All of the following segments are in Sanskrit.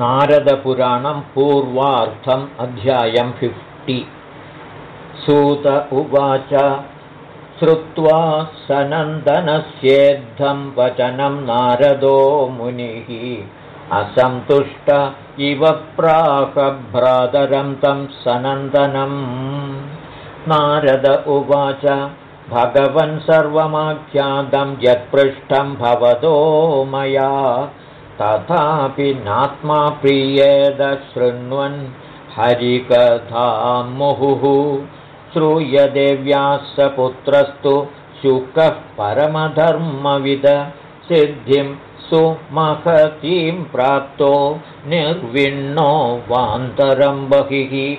नारदपुराणं पूर्वार्थम् अध्यायं फिफ्टि सूत उवाच श्रुत्वा सनन्दनस्येद्धं वचनं नारदो मुनिः। असन्तुष्ट इव प्राकभ्रातरं तं सनन्दनम् नारद उवाच भगवन् सर्वमाख्यातं यत्पृष्ठं भवतो मया तथापि नात्मा प्रीयेद शृण्वन् हरिकथामुहुः श्रूयदेव्याः पुत्रस्तु शुकः परमधर्मविद। सिद्धिं सुमहतीं प्राप्तो निर्विण्णो वान्तरं बहिः।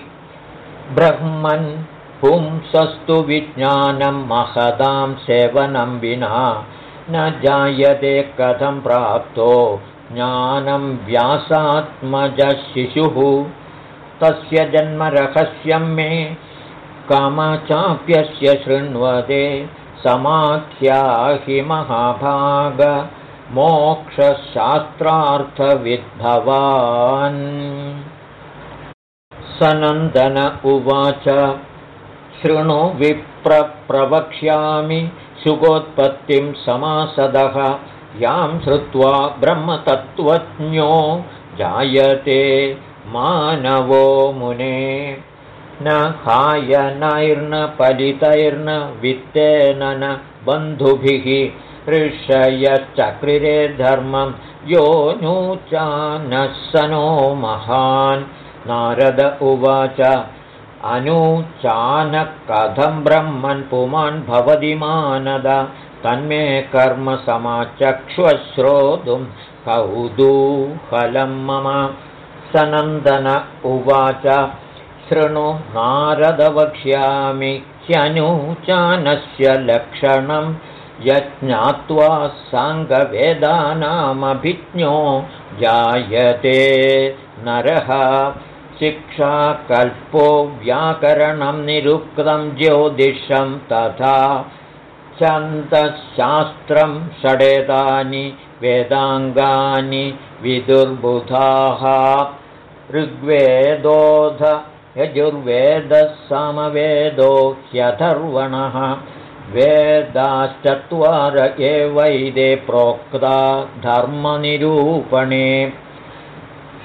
ब्रह्मन् पुंसस्तु विज्ञानं महदां सेवनं विना। न जायते कथं प्राप्तो ज्ञानं व्यासात्मजशिशुः। तस्य जन्मरहस्यं मे। कामचाप्यस्य शृण्वते समाख्याहि महाभाग। मोक्षशास्त्रार्थविद्भवान्। सनन्दन उवाच शृणु विप्रवक्ष्यामि सुगोत्पत्तिं समासदः यां श्रुत्वा ब्रह्मतत्त्वज्ञो जायते मानवो मुने। न हायनैर्न पलितैर्न वित्तेन न बन्धुभिः ऋषयश्चक्रिरे धर्मं यो नूचानः स नो महान्। नारद उवाच अनूचानः कथं ब्रह्मन् पुमान् भवति मानद तन्मे कर्म समाचक्ष्वश्रोतुं कौतूहलं मम। सनन्दन उवाच शृणु नारदवक्ष्यामि ह्यनूचानस्य लक्षणं। यज्ञात्वा साङ्गवेदानामभिज्ञो जायते नरः। शिक्षाकल्पो व्याकरणं निरुक्तं ज्योतिषं तथा छन्दशास्त्रं षडेतानि वेदाङ्गानि विदुर्बुधाः। ऋग्वेदोध यजुर्वेदः समवेदो ह्यथर्वणः वेदाश्चत्वार एवैदे प्रोक्ता धर्मनिरूपणे।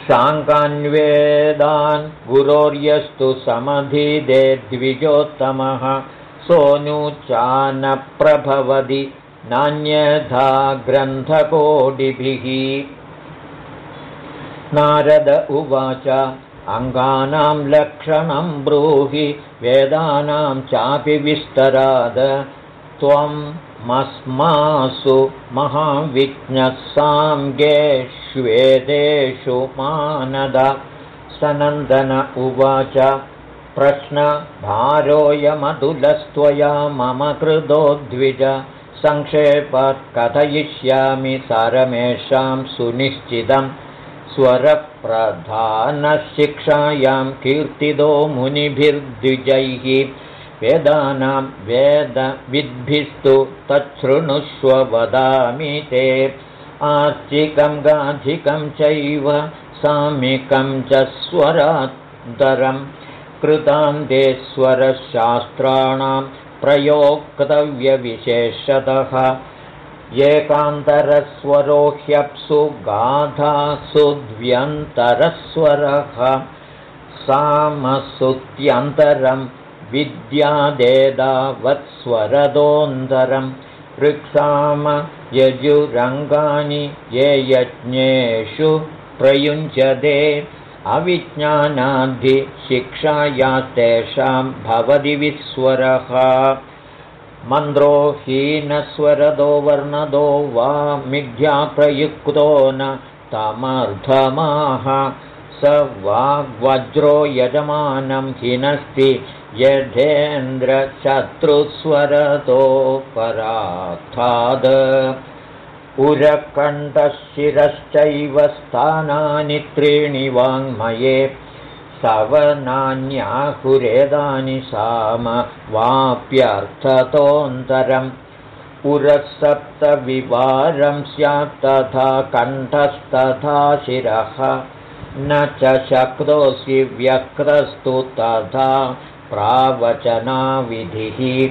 साङ्गान्वेदान् गुरोर्यस्तु समधिदे द्विजोत्तमः सोऽनुचानप्रभवति नान्यथा ग्रन्थकोटिभिः। नारद उवाच अङ्गानां लक्षणं ब्रूहि वेदानां चापि विस्तराद। त्वं मस्मासु महाविज्ञसाङ्गेष्वेदेषु मानद। सनन्दन उवाच प्रश्नभारोऽयमतुलस्त्वया मम कृतो द्विज सङ्क्षेपात् कथयिष्यामि सारमेषां सुनिश्चितम् स्वरप्रधानशिक्षायां कीर्तितो मुनिभिर्द्विजैः वेदानां वेदविद्भिस्तु तच्छृणुष्व वदामि ते। आर्चिकं गाधिकं चैव सामिकं च स्वरान्तरं कृतान्ते स्वरशास्त्राणां प्रयोक्तव्यविशेषतः। एकान्तरस्वरो ह्यप्सु गाधासुद्व्यन्तरस्वरः सामसुत्यन्तरं विद्यादेदावत्स्वरदोऽन्तरं। ऋक्साम यजुरङ्गानि ये यज्ञेषु प्रयुञ्जते अविज्ञानाद्धिशिक्षायास्तेषां भवति विस्वरः। मन्द्रो हीनस्वरदो वर्णदो वा मिथ्याप्रयुक्तो न तमर्धमाः। स वाग्वज्रो यजमानं हिनस्ति यथेन्द्रशत्रुस्वरतो परार्थाद् उरकण्ठशिरश्चैव स्थानानि त्रीणि वाङ्मये सवनान्याहुरेदानि साम वाप्यर्थतोऽन्तरम्। उरसप्तविवारं स्यात् तथा कण्ठस्तथा शिरः। न च शक्तोऽसि व्यक्रस्तु तथा प्रावचनाविधिः।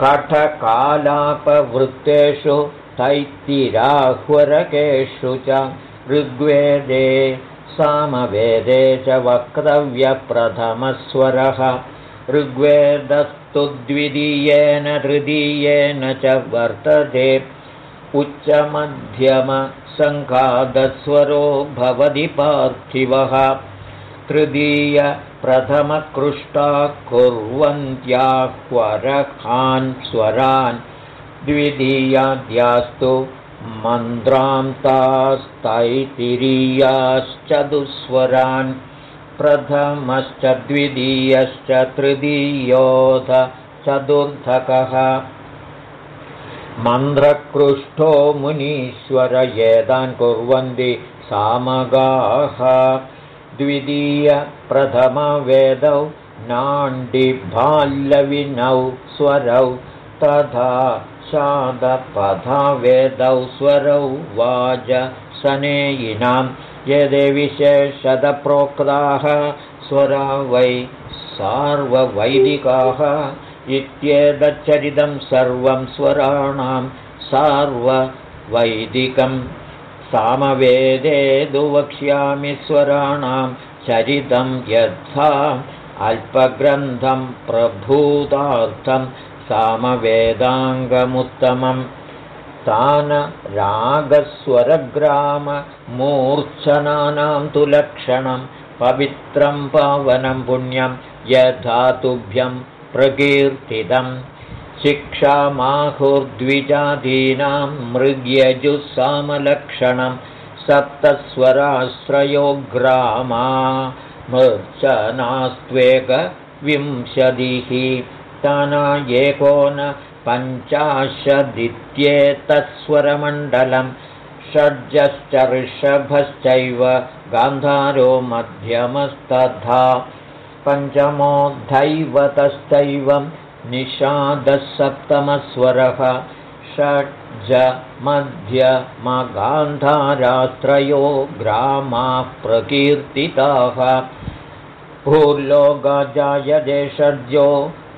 कठकालापवृत्तेषु तैत्तिराह्वरकेषु च ऋग्वेदे सामवेदे च वक्तव्यप्रथमस्वरः। ऋग्वेदस्तु द्वितीयेन तृतीयेन च वर्तते। उच्चमध्यमसङ्घातस्वरो भवति पार्थिवः। तृतीयप्रथमकृष्टा कुर्वन्त्याह्वरखान् स्वरान् द्वितीयाद्यास्तु मन्त्रान्तास्तैतिरीयाश्च दुःस्वरान् प्रथमश्च द्वितीयश्च तृतीयोऽथ चतुर्थकः। मन्त्रकृष्ठो मुनीश्वर एतान् कुर्वन्ति सामगाः। द्वितीयप्रथमवेदौ नाण्डिभाल्लविनौ स्वरौ तथा शादपथावेदौ स्वरौ वाजसनेयिनां यदे विशेषदप्रोक्ताः स्वरा वै सार्ववैदिकाः इत्येतच्चरितं सर्वं स्वराणां सार्ववैदिकं। सामवेदे दु वक्ष्यामि स्वराणां चरितं यथा अल्पग्रन्थं प्रभूतार्थं सामवेदाङ्गमुत्तमम्। तान रागस्वरग्राममूर्च्छनानां तु लक्षणं पवित्रं पावनं पुण्यं यथा तुभ्यं प्रकीर्तितं शिक्षामाहुर्द्विजातीनां मृग्यजुस्सामलक्षणं सप्तस्वराश्रयो ग्रामा मृर्चनास्त्वेकविंशतिः ताना एकोन पञ्चाशदित्येतस्वरमण्डलं षड्जश्च ऋषभश्चैव गान्धारो मध्यमस्तथा पञ्चमो दैवतश्चैवं निषादः सप्तमस्वरः षड्ज मध्यमगान्धारात्रयो ग्रामाः प्रकीर्तिताः भूर्लोकाजायदे षड्जो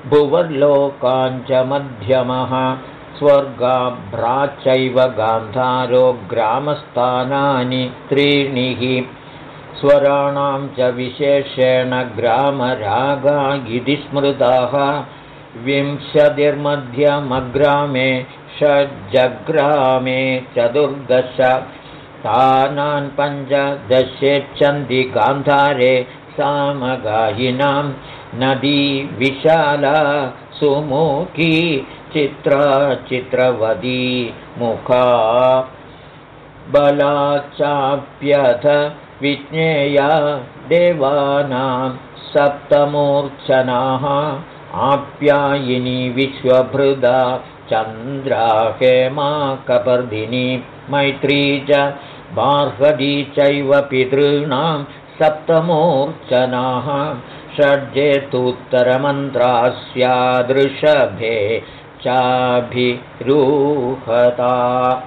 भुवर्लोकाञ्च मध्यमः स्वर्गाभ्राचैव गान्धारो ग्रामस्थानानि त्रीणिः। स्वराणां च विशेषेण ग्रामरागा इति स्मृताः। विंशतिर्मध्यमग्रामे षड्जग्रामे चतुर्दश। तानान् पञ्चदशेच्छन्ति गान्धारे सामगायिनां नदी विशाला सुमुखी चित्रा चित्रवदी मुखा बलाचाप्यथ विज्ञेया देवानां सप्तमूर्च्छनाः आप्यायिनी विश्वभृदा चन्द्रा हेमा कपर्दिनी मैत्री च बार्हदी चैव पितॄणां सप्तमूर्च्छनाः स्यादृषभे चाभिरूहता।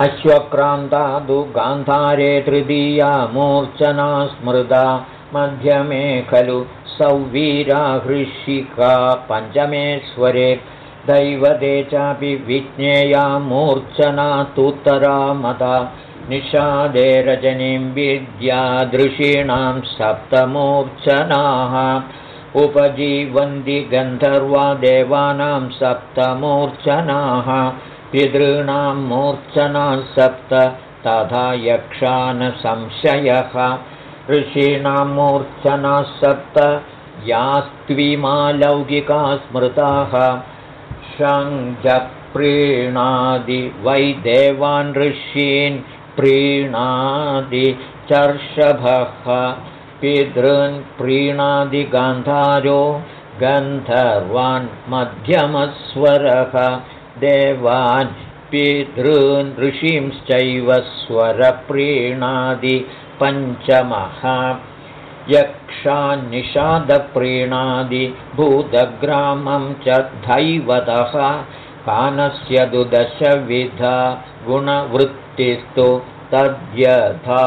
अश्वक्रान्तादु गान्धारे तृतीया मूर्च्छना स्मृता। मध्यमे खलु सौवीराहृषिका पञ्चमेश्वरे दैवते चापि विज्ञेया मूर्च्छना तुत्तरा मता निषादे रजनीं विद्यादृशीणां सप्तमूर्च्छनाः उपजीवन्ति गन्धर्वा देवानां सप्तमूर्च्छनाः पितॄणां मूर्च्छनाः सप्त तथा यक्षानसंशयः ऋषीणां मूर्च्छनाः सप्त यास्त्विमालौकिका स्मृताः। शङ्खप्रीणादि वै देवान् ऋषीन् प्रीणादि चर्षभः पितॄन् प्रीणादि गान्धारो गन्धर्वान् मध्यमस्वरः। देवान् पितॄन् ऋषींश्चैव स्वरप्रीणादि पञ्चमः यक्षान्निषादप्रीणादि भूतग्रामं च दैवतः कानस्य दुदशविधा गुणवृत्तिस्तु तद्यथा।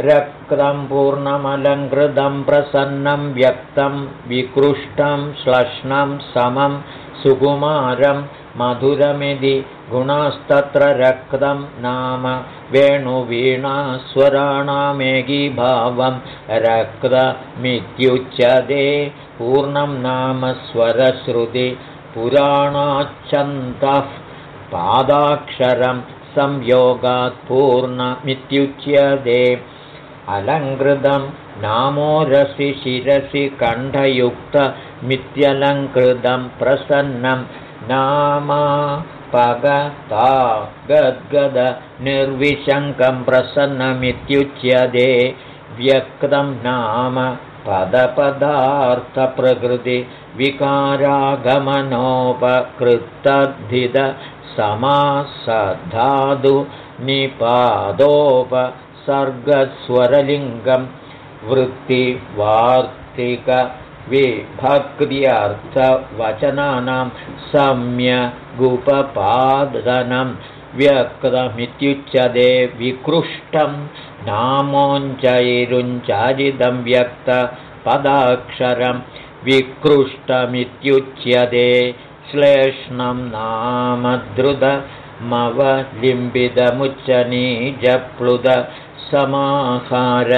रक्तं पूर्णमलङ्कृतं प्रसन्नं व्यक्तं विकृष्टं श्लष्णं समं सुकुमारं मधुरमिति गुणास्तत्र रक्तं नाम वेणुवीणास्वराणामेकीभावं रक्तमित्युच्यते। पूर्णं नाम स्वरश्रुति पुराणाच्छन्तः पादाक्षरं संयोगात् पूर्णमित्युच्यते अलङ्कृतं नामोरसि शिरसि कण्ठयुक्तमित्यलङ्कृतं प्रसन्नं नामा पगता गद्गद निर्विशङ्कं प्रसन्नमित्युच्यते व्यक्तं नाम पदपदार्थप्रकृति विकारागमनोपकृतद्धिद समासधातु निपादोपसर्गस्वरलिङ्गं वृत्तिवार्तिकविभक्त्यर्थवचनानां सम्यगुपपादनं व्यक्तमित्युच्यते विकृष्टं नामोञ्चैरुञ्चारितं व्यक्तपदाक्षरं विकृष्टमित्युच्यते श्लेष्णं नाम द्रुतमवलिम्बितमुच्चनीजप्लुत समाहार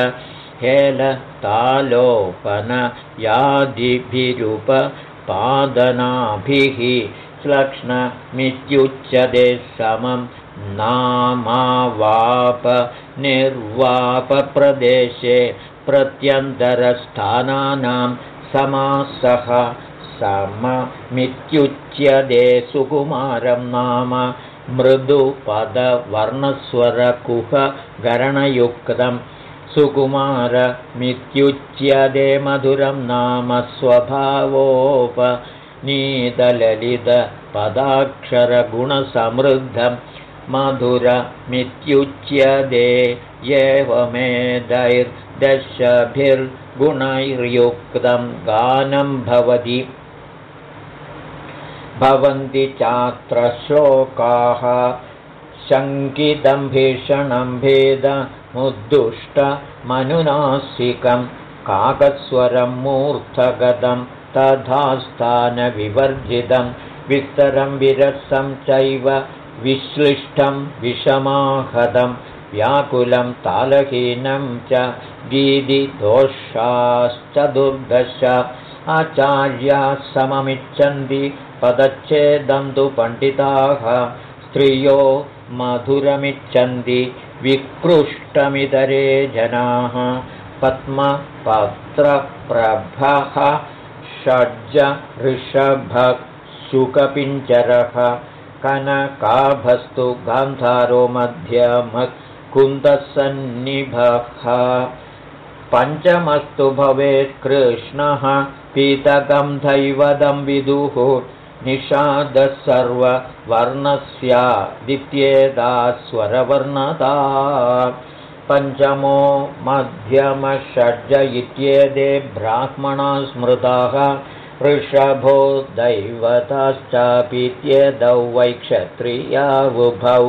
हेलतालोपनयादिभिरुपपादनाभिः श्लक्ष्णमित्युच्यते समं नामावाप निर्वापप्रदेशे प्रत्यन्तरस्थानानां समासः सममित्युच्यते सुकुमारं नाम मृदुपदवर्णस्वरकुहगरणयुक्तं सुकुमारमित्युच्यते मधुरं नाम स्वभावोपनीतललितपदाक्षरगुणसमृद्धं। मधुरमित्युच्यते एवमेदैर्दशभिर्गुणैर्युक्तं गानं भवति भवन्ति चात्र शोकाः शङ्कितं भीषणं भेदमुद्दुष्टमनुनासिकं काकस्वरं मूर्धगतं तथा स्थानविवर्जितं विस्तरं विरसं चैव विश्लिष्टं विषमाहतं व्याकुलं तालहीनं च गीदिदोषाश्च दुर्दश आचार्याः सममिच्छन्ति पदच्छेदं तु पण्डिताः। स्त्रियो मधुरमिच्छन्ति विकृष्टमितरे जनाः। पद्मपत्रप्रभः षड्ज ऋषभशुकपिञ्जरः कनकाभस्तु गान्धारो मध्यमः कुन्दसन्निभः। पञ्चमस्तु भवेत् कृष्णः पीतकं दैवदं विदुः निषादः सर्ववर्णस्यादित्येदा स्वरवर्णता पञ्चमो मध्यमषड्ज इत्येते ब्राह्मणा स्मृताः ऋषभो दैवताश्चापीत्येदौ वैक्षत्रियावुभौ।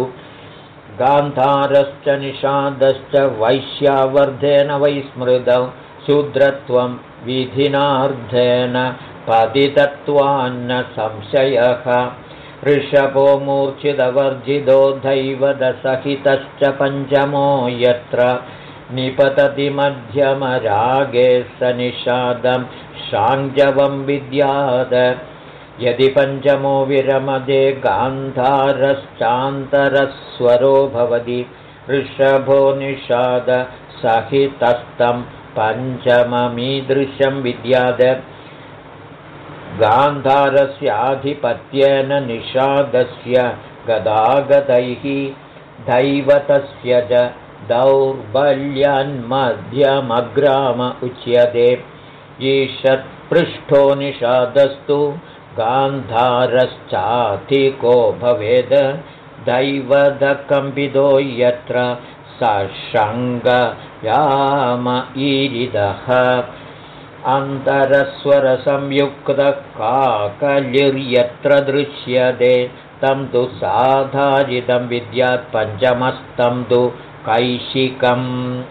गान्धारश्च निषादश्च वैश्यावर्धेन वैस्मृतौ शूद्रत्वं विधिनार्धेन पतितत्वान्न संशयः ऋषभो मूर्च्छितवर्जितो दैवदसहितश्च पञ्चमो यत्र निपतति मध्यमरागे स निषादं शाञ्जवं विद्याद। यदि पञ्चमो विरमदे गान्धारश्चान्तरस्वरो भवति। ऋषभो निषाद सहितस्तं पञ्चममीदृशं विद्याद गान्धारस्याधिपत्येन निषादस्य गदागदैः दैवतस्य च दौर्बल्यान्मध्यमग्राम उच्यते। ईषत्पृष्ठो निषादस्तु गान्धारश्चाधिको भवेद् दैवदकम्पितो यत्र सशङ्गयाम ईरिदः अन्तरस्वरसंयुक्तकाकलिर्यत्र दृश्यते। षष्ठं तु साधारितं विद्यात् पञ्चमस्तं तु कैशिकम्।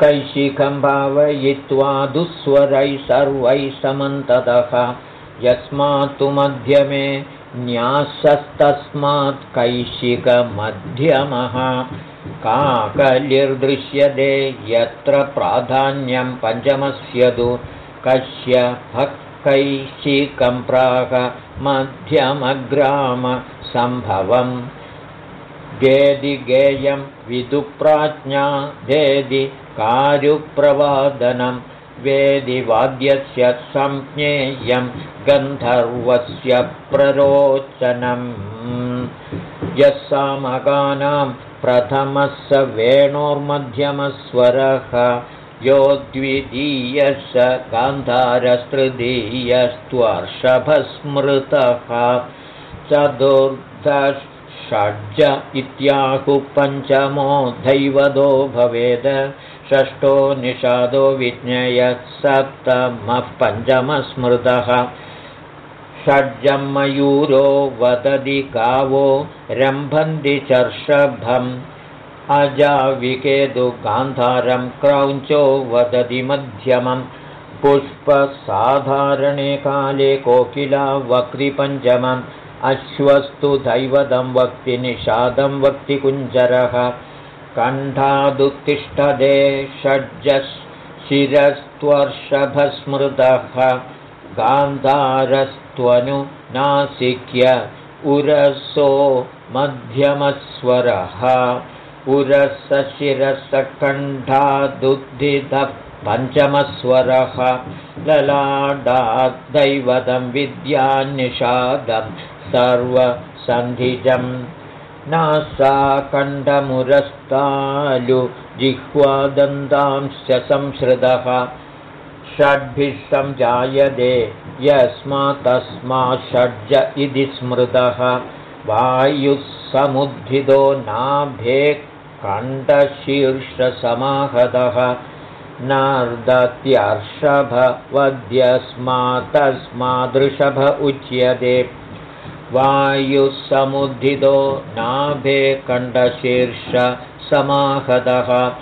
कैशिकं भावयित्वा दुःस्वरैः सर्वैः समन्ततः। यस्मात्तु मध्यमे न्यासस्तस्मात् कैशिकमध्यमः काकलिर्दृश्यते यत्र प्राधान्यं पञ्चमस्य तु कस्य भक्कैशिकं प्राह मध्यमग्रामसम्भवम् गेदि गेयं विदुप्राज्ञा देदि कारुप्रवादनं वेदिवाद्यस्य संज्ञेयं गन्धर्वस्य प्ररोचनम् यः सामगानां प्रथमः स वेणोर्मध्यमस्वरः यो द्वितीयः स गान्धारस्तृतीयस्त्वर्षभस्मृतः चतुर्दश षड्ज इत्याहुः पञ्चमो दैवदो भवेद षष्ठो निषादो विज्ञयः सप्तमः पञ्चमस्मृतः। षड्जं मयूरो वदति गावो अजाविकेतु गान्धारं क्रौञ्चो वदति मध्यमं पुष्पसाधारणे काले कोकिला वक्तिपञ्चमम् अश्वस्तु दैवतं वक्ति निषादं वक्ति कुञ्जरः। कण्ठादुत्तिष्ठदे षड्जशिरस्त्वर्षभस्मृतः गान्धारस्त्वनु नासिक्य उरसो मध्यमस्वरः। उरसशिरसकण्ठादुद्धितः पञ्चमस्वरः। ललाडाद्दैवतं विद्यान्निषादं सर्वसन्धिजम् नासा कण्ठमुरस्तालु जिह्वादन्तांश्च संश्रितः षड्भिः सञ्जायते यस्मात् तस्मात् इति स्मृतः। वायुः समुद्धितो नाभे कण्ठशीर्षसमाहतः। नार्दत्यर्षभवद्यस्मात्तस्मादृषभ उच्यते। वायुः समुद्धितो नाभे कण्ठशीर्षसमाहतः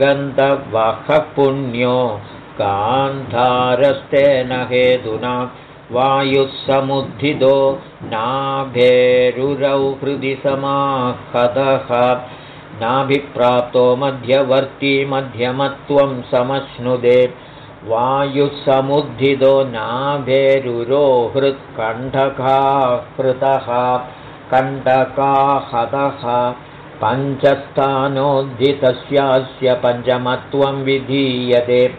वादिगन्धवः पुण्यो गान्धारस्तेन हेतुना वायुः समुद्धितो नाभेरुरौ हृदि समाहतः। नाभिप्राप्तो मध्यवर्ती मध्यमत्वं समश्नुदे। वायुसमुद्धितो नाभेरुरो हृत्कण्ठकाहृतः कण्ठकाहतः पञ्चस्थानोद्धितस्यास्य पञ्चमत्वं विधीयते।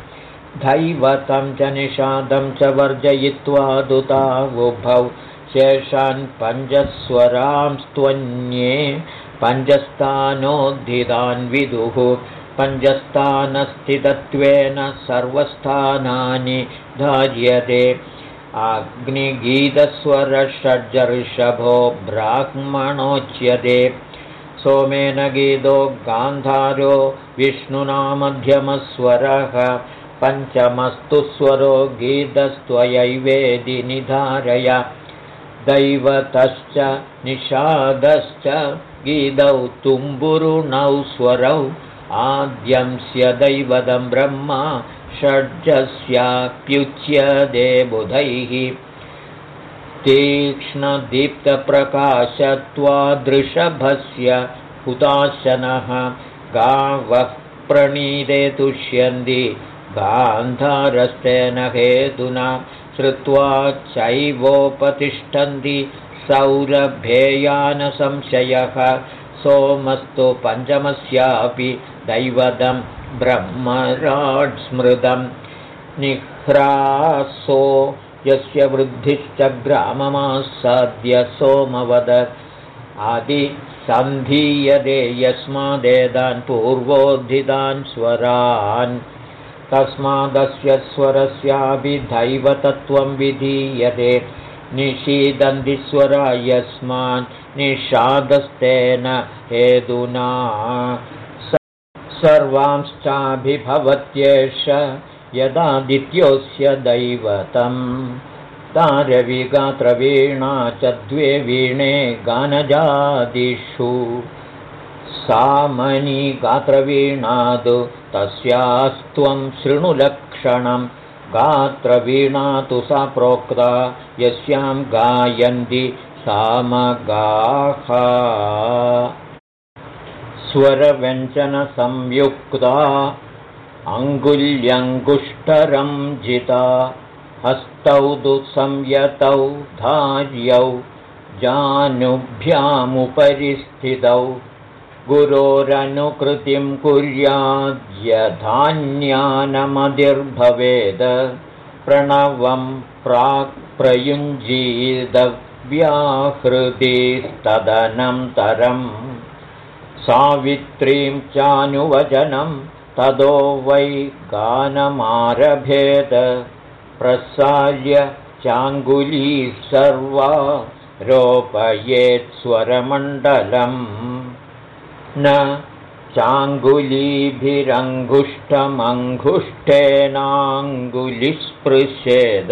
दैवतं च निषादं च वर्जयित्वा दुतावुभौ। शेषान् पञ्चस्वरांस्त्वन्ये पञ्चस्थानोद्धितान् विदुः। पञ्चस्थानस्थितत्वेन सर्वस्थानानि धार्यते। अग्निगीतस्वरषड्जर्षभो ब्राह्मणोच्यते सोमेन गीतो गान्धारो विष्णुना मध्यमस्वरः पञ्चमस्तु स्वरो गीतस्त्वयैवेदि निधारय। दैवतश्च निषादश्च गीतौ तुम्बुरुणौ स्वरौ आद्यंस्य दैवतं ब्रह्मा षड्जस्याप्युच्यते बुधैः तीक्ष्णदीप्तप्रकाशत्वादृषभस्य हुताशनः गावः प्रणीते तुष्यन्ति गान्धारस्तेन हेतुना श्रुत्वा चैवोपतिष्ठन्ति सौरभेयानसंशयः सोमस्तु पञ्चमस्यापि दैवतं ब्रह्मराट् स्मृतं निह्रासो यस्य वृद्धिश्च ग्राममासाद्य सोमवद। आदिसन्धीयते यस्मादेदान् पूर्वोद्धितान् स्वरान्। तस्मादस्य स्वरस्यापि दैवतत्वं विधीयते। निषीदन्तिस्वरा यस्मान् निषादस्तेन हेतुना। सर्वांश्चाभिभवत्येष यदादित्योऽस्य दैवतम्। तारविगात्रवीणा च द्वे वीणे गानजादिषु। सामनी गात्रवीणादु तस्यास्त्वं शृणुलक्षणं गात्रवीणा तु सा प्रोक्ता यस्यां गायन्ति सामगाः। स्वरव्यञ्जनसंयुक्ता अङ्गुल्यङ्गुष्ठरं जिता हस्तौ तु संयतौ धार्यौ जानुभ्यामुपरिस्थितौ। गुरोरनुकृतिं कुर्याद्यधान्यानमधिर्भवेद प्रणवं प्राक्प्रयुञ्जीदव्याहृदिस्तदनन्तरम् सावित्रीं चानुवचनं ततो वै गानमारभेद प्रसार्य चाङ्गुली सर्वा रोपयेत्स्वरमण्डलम्। न चाङ्गुलीभिरङ्गुष्ठमङ्गुष्ठेनाङ्गुलिस्पृशेद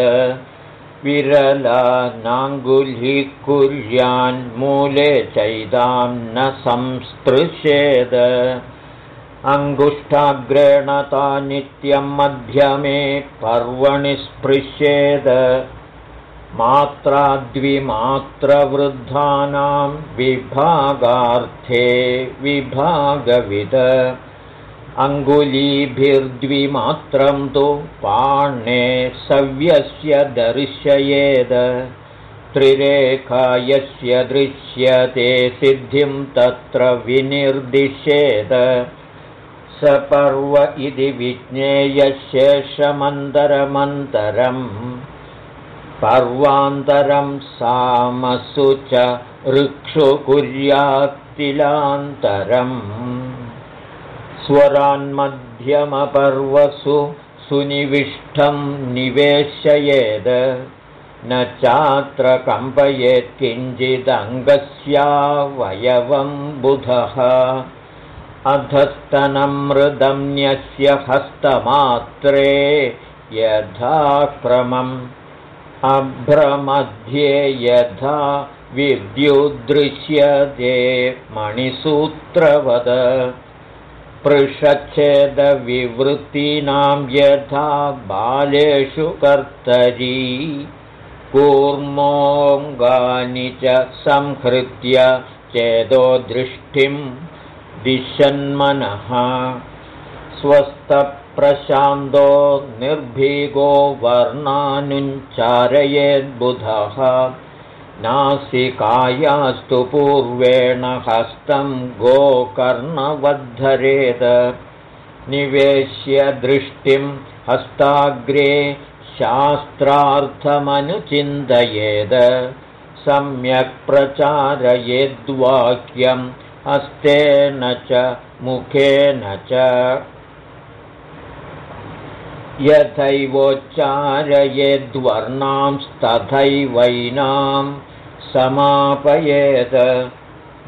विरलानाङ्गुलीकुर्यान्मूले चैदां न संस्पृशेद अङ्गुष्ठाग्रेण ता नित्यं मध्यमे पर्वणि स्पृश्येद मात्राद्विमात्रवृद्धानां विभागार्थे विभागविद। अङ्गुलीभिर्द्विमात्रं तु पाणे सव्यस्य दर्शयेद त्रिरेखा यस्य दृश्यते सिद्धिं तत्र विनिर्दिशेद स पर्व इति विज्ञेयशेषमन्तरमन्तरम् पर्वान्तरं सामसु च ऋक्षु कुर्यात्तिलान्तरम् स्वरान्मध्यमपर्वसु सुनिविष्टं निवेशयेद। न चात्र कम्पयेत्किञ्चिदङ्गस्यावयवं बुधः अधस्तनमृदन्यस्य हस्तमात्रे यथाक्रमम् अभ्रमध्ये यथा विद्युदृश्यते मणिसूत्रवद। पृषच्छेदविवृत्तीनां यथा बालेषु कर्तरी। कूर्मोऽङ्गानि च संहृत्य चेदो दृष्टिं दिशन्मनः। स्वस्थप्रशान्तो निर्भीगो वर्णानुञ्चारयेद्बुधः नासिकायास्तु पूर्वेण हस्तं गोकर्णवद्धरेद। निवेश्य दृष्टिं हस्ताग्रे शास्त्रार्थमनुचिन्तयेद। सम्यक् प्रचारयेद्वाक्यं हस्तेन च मुखेन च। यथैवोच्चारयेद्वर्णांस्तथैवैनाम् समापयेत्।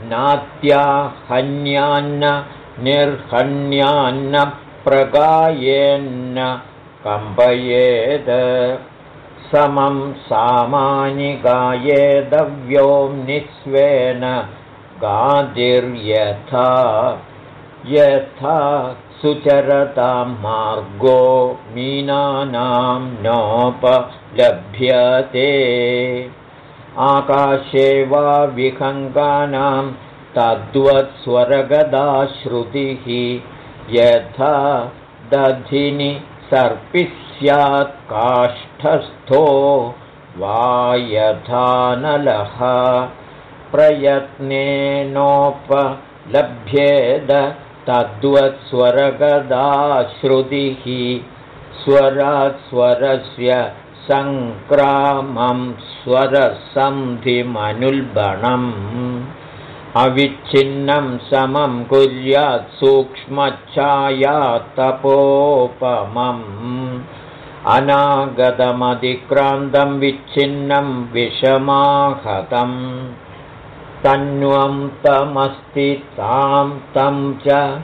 नात्याहन्यान्न निर्हन्यान्न प्रगायेन्न कम्पयेत्। समं सामानि निःस्वेन गादिर्यथा यथा सुचरतां मार्गो मीनानां नोपलभ्यते। आकाशे वा विहङ्गानां तद्वत्स्वरगदाश्रुतिः यथा दधिनि सर्पिस्यात् काष्ठस्थो वा यथा नलः प्रयत्नेनोपलभ्येद तद्वत्स्वरगदाश्रुतिः स्वरात् स्वरस्य सङ्क्रामं स्वरसन्धिमनुल्बणम् अविच्छिन्नं समं कुर्यात् सूक्ष्मच्छायातपोपमम् अनागतमधिक्रान्तं विच्छिन्नं विषमाहतम् तन्वं तमस्ति तां तं च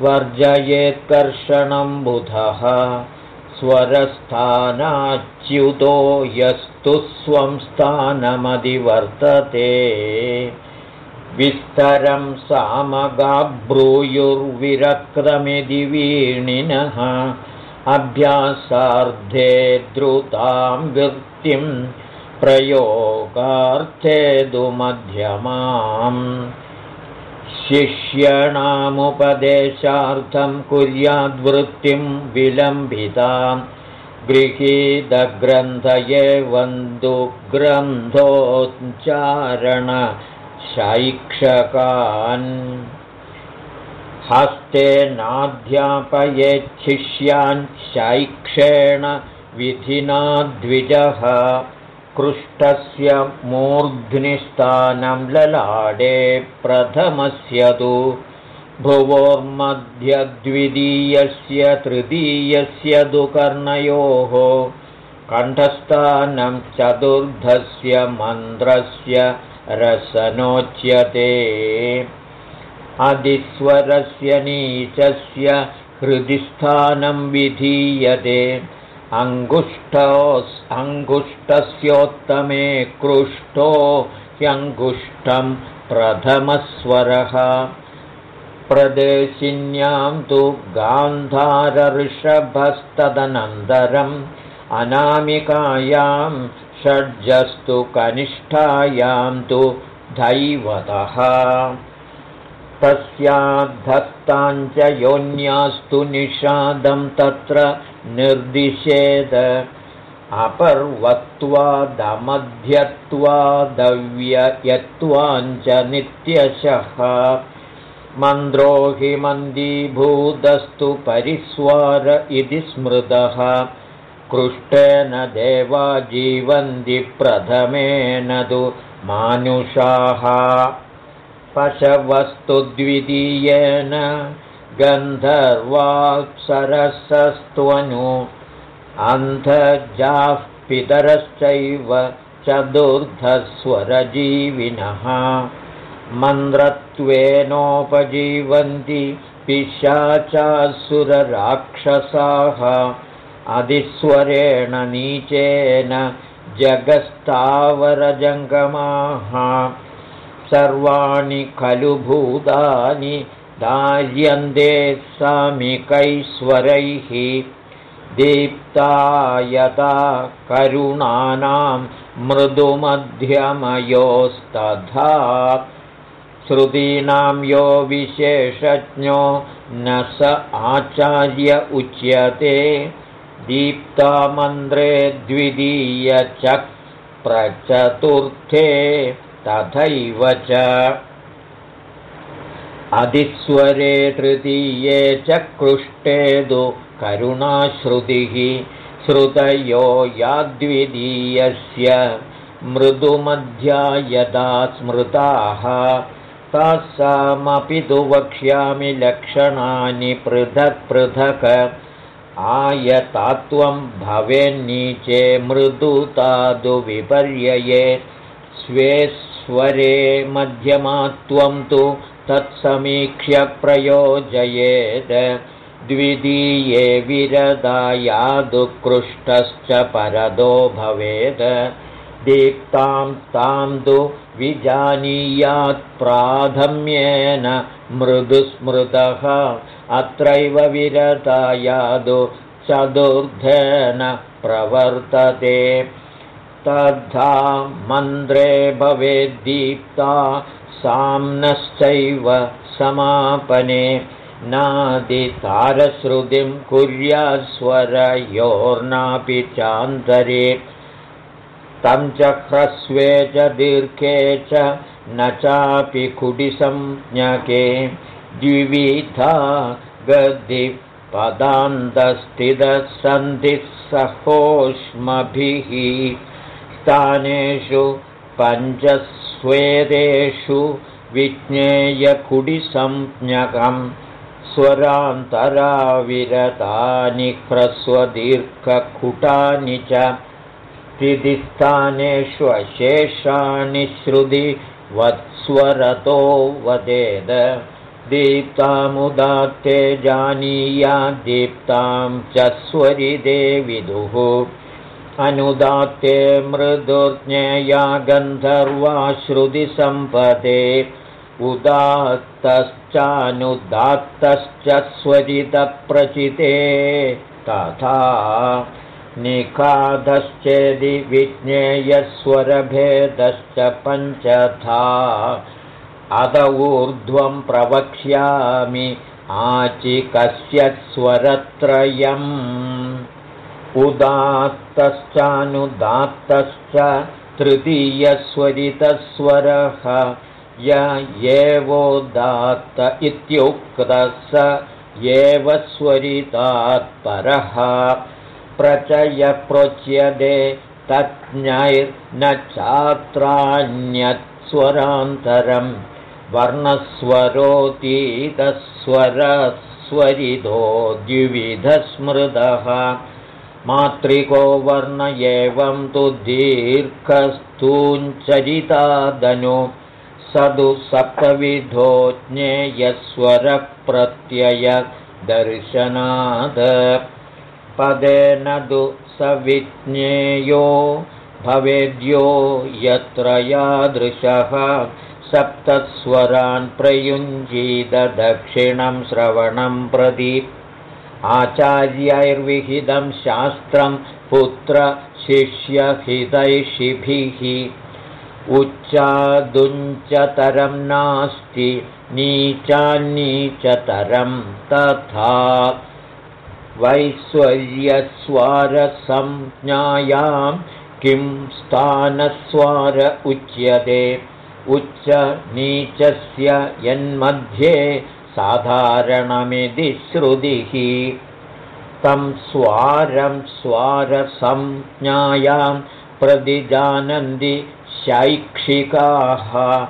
वर्जयेत्कर्षणं बुधः। स्वरस्थानाच्युतो यस्तु स्वं स्थानमधिवर्तते। विस्तरं सामगाब्रूयुर्विरक्रमिति वीणिनः। अभ्यासार्धे द्रुतां वृत्तिं प्रयोगार्थे मध्यमाम् शिष्यणामुपदेशार्थं कुर्याद्वृत्तिं विलम्बितां गृहीतग्रन्थये वन्दुग्रन्थोच्चारणशैक्षकान् हस्ते नाध्यापयेच्छिष्यान् शैक्षेण विधिना द्विजः कृष्टस्य मूर्ध्निस्थानं ललाडे प्रथमस्य तु भुवोर्मध्यद्वितीयस्य तृतीयस्य तु कर्णयोः कण्ठस्थानं चतुर्धस्य मन्त्रस्य रसनोच्यते। अधिस्वरस्य नीचस्य हृदिस्थानं विधीयते अङ्गुष्ठोस् अङ्गुष्ठस्योत्तमे कृष्टो ह्यङ्गुष्ठं प्रथमस्वरः। प्रदेशिन्यां तु गान्धारऋषभस्तदनन्तरम् अनामिकायां षड्जस्तु कनिष्ठायां तु दैवतः तस्याद्धस्ताञ्च योन्यास्तु निषादं तत्र निर्दिशेद। अपर्वत्वादमध्यत्वादव्ययत्वाञ्च नित्यशः। मन्द्रो हि मन्दीभूतस्तु परिस्वार इति स्मृतः। कृष्टेन देवा जीवन्ति प्रथमेन तु मानुषाः पशवस्तु द्वितीयेन गन्धर्वाप्सरसस्त्वनु अन्धजाः पितरश्चैव चतुर्धस्वरजीविनः मन्द्रत्वेनोपजीवन्ति पिशाचासुरराक्षसाः अधिस्वरेण नीचेन जगस्तावरजङ्गमाः सर्वाणि खलु भूतानि दार्यन्ते सामिकैश्वरैः। दीप्तायता करुणानां मृदुमध्यमयोस्तथा श्रुतीनां यो विशेषज्ञो न स आचार्य उच्यते। दीप्तामन्त्रे प्रचतुर्थे तथैव च अधिस्वरे तृतीये च कृष्टेदु करुणाश्रुतिः श्रुतयो याद्वितीयस्य मृदुमध्या यदा स्मृताः तासामपि तु वक्ष्यामि लक्षणानि पृथक् पृथक् आयतात्वं भवेन्नीचे मृदुतादु विपर्यये स्वे स्वरे मध्यमात्वं तु तत्समीक्ष्य प्रयोजयेत् द्वितीये विरदायादुकृष्टश्च परदो भवेत् दीप्तां तां तु विजानीयात्प्राथम्येन मृदुस्मृतः। अत्रैव विरदायादु चतुर्धेन प्रवर्तते तद्धा मन्द्रे भवेद्दीप्ता साम्नश्चैव समापने। नादितारश्रुतिं कुर्यास्वरयोर्नापि चान्तरे। तं च ह्रस्वे च दीर्घे च न चापि कुटिसंज्ञके। द्विविधा गदिपदान्तस्थितः सहोष्मभिः स्थानेषु पञ्चस्वेदेषु विज्ञेयकुडिसंज्ञकम् स्वरान्तराविरतानि ह्रस्वदीर्घकुटानि च स्थितिस्थानेषु अशेषाणि श्रुति वत्स्वरतो वदेद। दीप्तामुदात्ते जानीया दीप्तां च स्वरिदे विदुः अनुदात्ते मृदुर्ज्ञेया गन्धर्वा श्रुतिसम्पदे उदात्तश्चानुदात्तश्च स्वरितप्रचिते तथा निखादश्चेदि विज्ञेयस्वरभेदश्च पञ्चथा। अद ऊर्ध्वं प्रवक्ष्यामि आचिकस्य स्वरत्रयम् उदात्तश्चानुदात्तश्च तृतीयस्वरितस्वरः य एवोदात्त इत्युक्तः स एव स्वरितात्परः प्रचयप्रोच्यते तज्ञैर्न चात्रान्यत्स्वरान्तरं वर्णस्वरोतीतस्वरस्वरितो द्विविधस्मृतः मातृको वर्ण एवं तु दीर्घस्तूञ्चरितादनु स तु सप्तविधो ज्ञेयस्वरप्रत्ययदर्शनाद। पदेन दु सविज्ञेयो भवेद्यो यत्र यादृशः। सप्तस्वरान् प्रयुञ्जीदक्षिणं श्रवणं प्रति आचार्यैर्विहितं शास्त्रं पुत्रशिष्यहितैषिभिः उच्चादुञ्चतरं नास्ति नीचान्नीचतरं तथा। वैश्वर्यस्वारसंज्ञायां किं स्थानस्वार उच्यते। उच्च नीचस्य यन्मध्ये साधारणमिति श्रुतिः। तं स्वारं स्वारसंज्ञायां प्रतिजानन्ति शैक्षिकाः।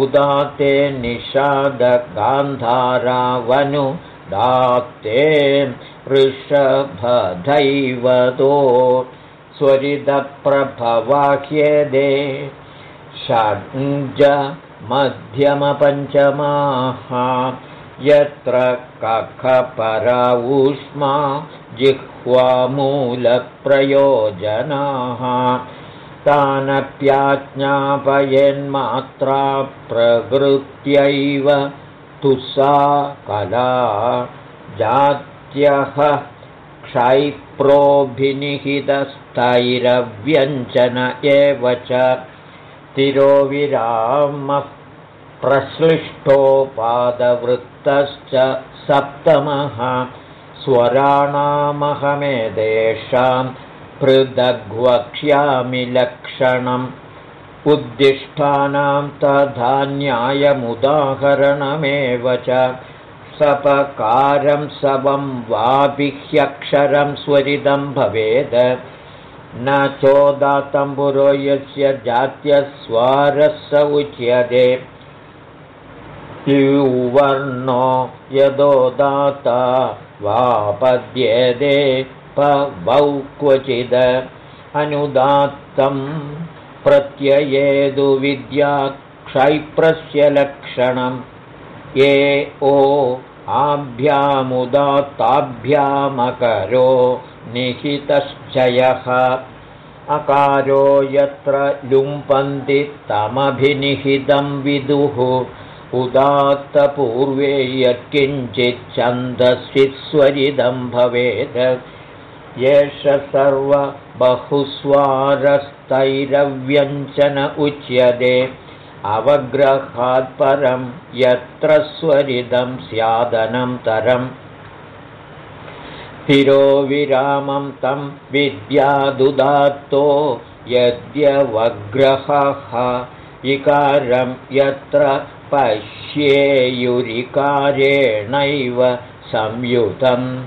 उदाते निषादगान्धारावनु दात्ते वृषभदैवतो षड्ज मध्यमपञ्चमाः यत्र कखपरा ऊष्मा जिह्वामूलप्रयोजनाः तानप्याज्ञापयन्मात्रा प्रवृत्त्यैव तु सा कला जात्यः क्षैप्रोऽभिनिहितस्थैरव्यञ्जन एव च तिरोविरामः प्रश्लिष्टोपादवृत्तश्च सप्तमः स्वराणामहमेदेषां पृथग्वक्ष्यामि लक्षणम् उद्दिष्टानां तधान्यायमुदाहरणमेव च सपकारं सवं वाभिह्यक्षरं स्वरितं भवेद। न चोदातम्बुरो यस्य जात्यस्वारः उच्यते युवर्णो यदोदाता वापद्येदे पवौ क्वचिद। अनुदात्तं प्रत्ययेदुविद्या क्षैप्रस्य लक्षणम् ये ओ आभ्यामुदात्ताभ्यामकरो निहितश्चयः। अकारो यत्र लुम्पन्ति तमभिनिहितं विदुः उदात्तपूर्वे यत्किञ्चिच्छन्दस्विस्वरिदं भवेत्। एष सर्वबहुस्वारस्तैरव्यञ्जन उच्यते। अवग्रहात्परं यत्र स्वरिदं स्यादनन्तरम् तिरोविरामं तं विद्यादुदात्तो यद्यवग्रहः। इकारं यत्र पश्येयुरिकारेणैव संयुतम्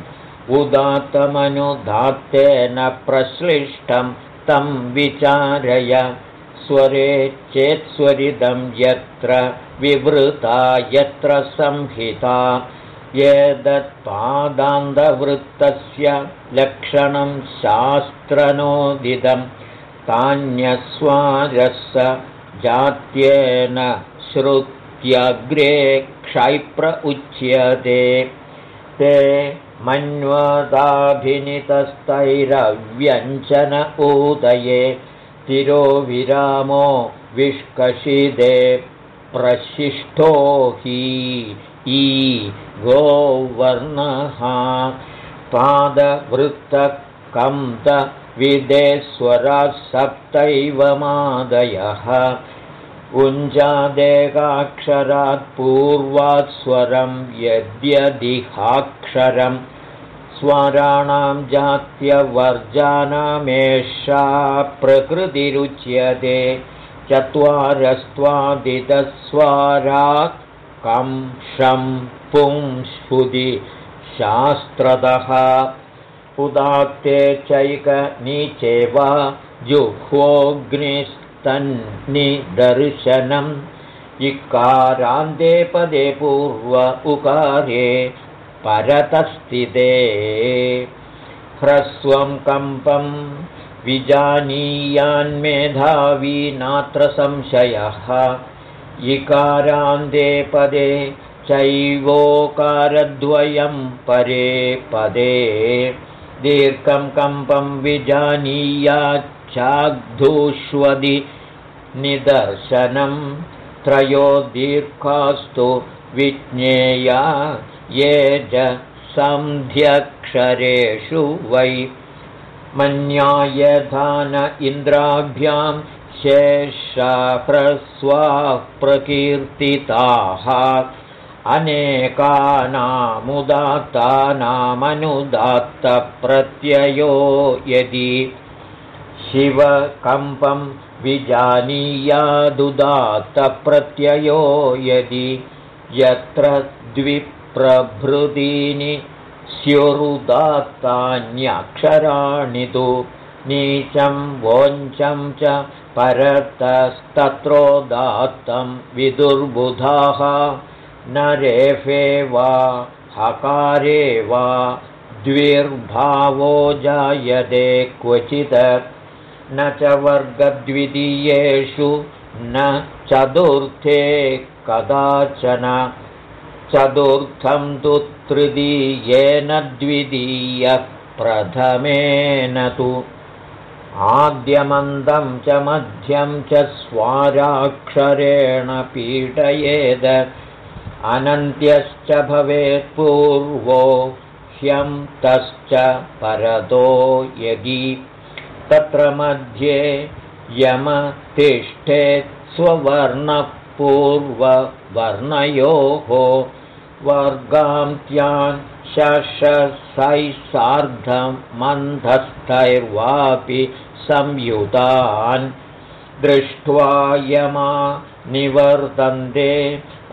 उदात्तमनुदात्तेन प्रश्लिष्टं तं विचारय। स्वरे चेत्स्वरिदं यत्र विवृता यत्र संहिता। एतत्पादान्तवृत्तस्य लक्षणं शास्त्रनोदितं। तान्यस्वारस्य जात्येन श्रुत्यादिभिर्विदितम् इत्यग्रे क्षैप्र उच्यते। ते मन्वदाभिनितस्तैरव्यञ्जन ऊदये तिरोविरामो विष्कषिदे प्रशिष्टो हि ई गोवर्णः। पादवृत्तकन्तविदेश्वराः सप्तैव मादयः उञ्जादेकाक्षरात् पूर्वात् स्वरं यद्यदिहाक्षरं स्वराणां जात्यवर्जानामेषा प्रकृतिरुच्यते। चत्वारस्त्वादितस्वरात् कं शं पुंस्फुदि शास्त्रतः। उदात्ते चैकनीचे वा जुह्वोऽग्निस्तन्निदर्शनम् इकारान्ते पदे पूर्व उकारे परतस्थिते ह्रस्वं कम्पं विजानीयान्मेधावी नात्र संशयः। इकारान्ते पदे चैवोकारद्वयं परे पदे। दीर्घं कम्पं विजानीयाच्छाग्धूष्वदि निदर्शनं त्रयो दीर्घास्तु विज्ञेया ये च सन्ध्यक्षरेषु वै मन्यायधान इन्द्राभ्यां शेषाह्रस्वाः प्रकीर्तिताः अनेकानामुदात्तानामनुदात्तप्रत्ययो यदि शिवकम्पं विजानीयादुदात्तप्रत्ययो यदि यत्र द्विप्रभृतीनि स्युरुदात्तान्यक्षराणि तु नीचं वोञ्चं च परतस्तत्रोदात्तं विदुर्बुधाः नरेफे वा हकारे वा द्विर्भावो जायते क्वचित् न च वर्गद्वितीयेषु न चतुर्थे कदाचन। चतुर्थं तु तृतीयेन द्वितीयः प्रथमेन तु। आद्यमन्दं च मध्यं च स्वाराक्षरेण पीडयेद अनन्त्यश्च भवेत्पूर्वो ह्यं तश्च परतो यदि तत्र मध्ये यमतिष्ठेत् स्ववर्णपूर्ववर्णयोः वर्गान्त्यान् शशसैः सार्धमन्धस्थैर्वापि संयुतान् दृष्ट्वा यमा निवर्तन्ते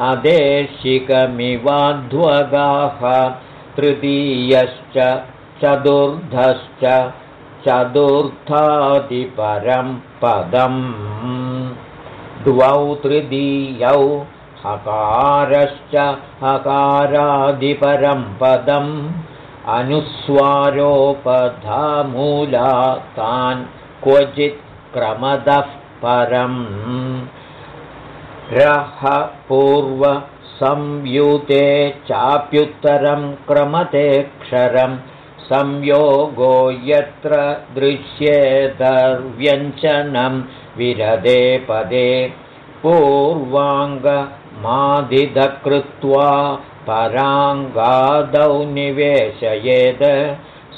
अदेशिकमिवाध्वगाः तृतीयश्च चतुर्धश्च चतुर्थादिपरं पदम्। द्वौ तृतीयौ हकारश्च हकारादिपरं पदम्। अनुस्वारोपधामूला तान् क्वचित् क्रमदः परम्। रः पूर्वसंयुते चाप्युत्तरं क्रमतेऽक्षरं संयोगो यत्र दृश्येतर्व्यञ्जनं विरदे पदे पूर्वाङ्गमादिधकृत्वा पराङ्गादौ निवेशयेत्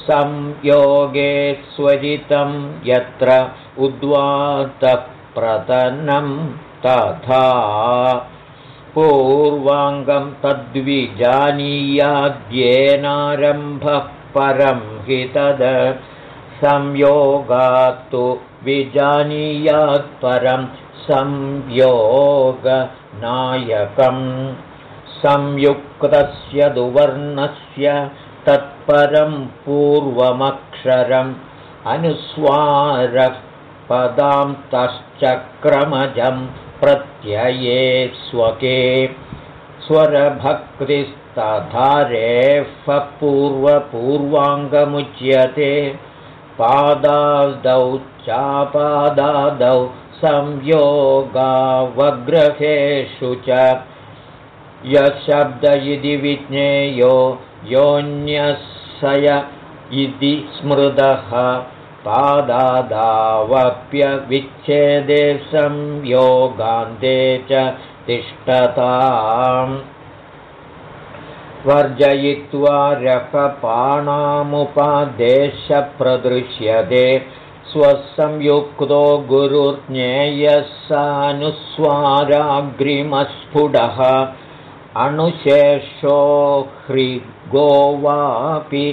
संयोगे स्वजितं यत्र उद्वातप्रतनं तथा पूर्वाङ्गं तद्विजानीयाद्येनारम्भः परं हि तद् संयोगात्तु विजानीयात्परं संयोगनायकम्। संयुक्तस्य दुवर्णस्य तत्परं पूर्वमक्षरम् अनुस्वारः पदां तश्चक्रमजं प्रत्यये स्वके स्वरभक्तिस्तधारेः पूर्वपूर्वाङ्गमुच्यते पादादौ चापादादौ संयोगावग्रहेषु च। यशब्द इति विज्ञेयो योऽन्यसय इति स्मृतः। पादादावप्यविच्छेदे संयोगान्ते च तिष्ठताम् वर्जयित्वा रकपाणामुपादेशप्रदृश्यते स्वसंयुक्तो गुरुर्ज्ञेयः सानुस्वाराग्रिमस्फुटः अणुशेषो ह्रिगो वापि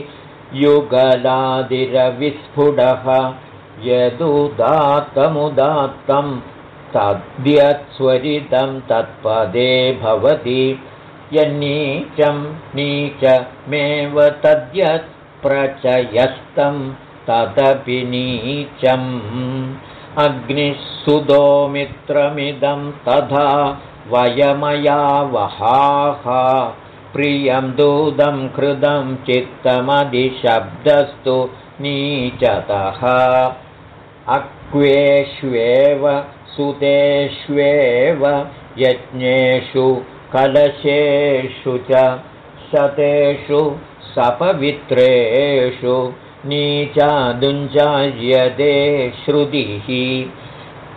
युगलादिरविस्फुटः। यदुदात्तमुदात्तं तद्यत्स्वरितं तत्पदे भवति यन्नीचं नीचमेव तद्यत् प्रचयस्तं तदपि नीचम्। अग्निः सुदो मित्रमिदं तथा वयमया वहाः। प्रियं दूदं कृतं चित्तमधिशब्दस्तु नीचतः। अक्वेष्वेव सुतेष्वेव यज्ञेषु कलशेषु च शतेषु सपवित्रेषु नीचादुञ्जायते श्रुतिः।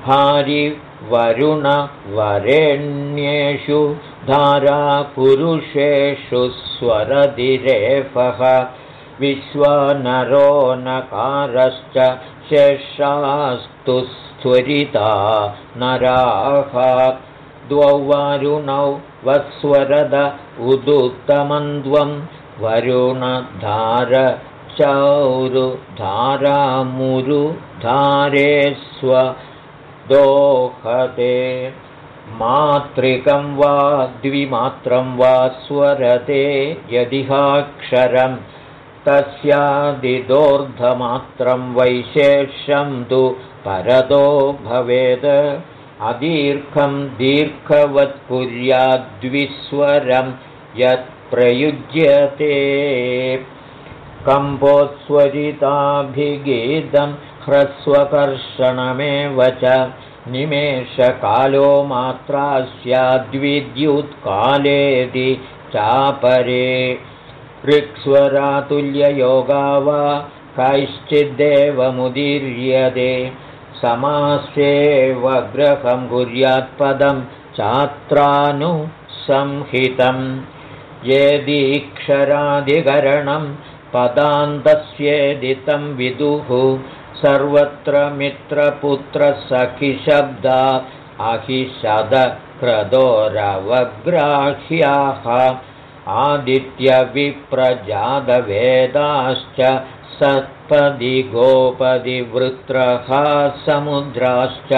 हारिवरुणवरेण्येषु धारापुरुषेषु स्वरधिरेफः। विश्वनरो नकारश्च शेषास्तु स्वरिता नराः द्वौ वारुणौ वस्वरद उदुत्तमन्द्वं वरुणधार चौरुधारामुरुधारे स्व दोहते। मातृकं वा द्विमात्रं वा स्वरते यदिहाक्षरं तस्यादिदोर्धमात्रं वैशेष्यं तु परदो भवेत् अदीर्घं दीर्घवत् कुर्याद्विस्वरं यत्प्रयुज्यते। कम्पोत्स्वरिताभिगीतं ह्रस्वकर्षणमेव च निमेषकालो मात्रा स्याद्विद्युत्कालेति चापरे। ऋक्स्वरातुल्ययोगा वा कैश्चिद्देवमुदीर्यते समास्येव ग्रहं कुर्यात्पदं चात्रानुसंहितं यदीक्षरादिकरणं पदान्तस्येदितं विदुः सर्वत्र मित्रपुत्रसखिशब्दा अहिषदक्रदोरवग्राह्याः। आदित्यविप्रजातवेदाश्च सत्पदि गोपदि वृत्रः समुद्राश्च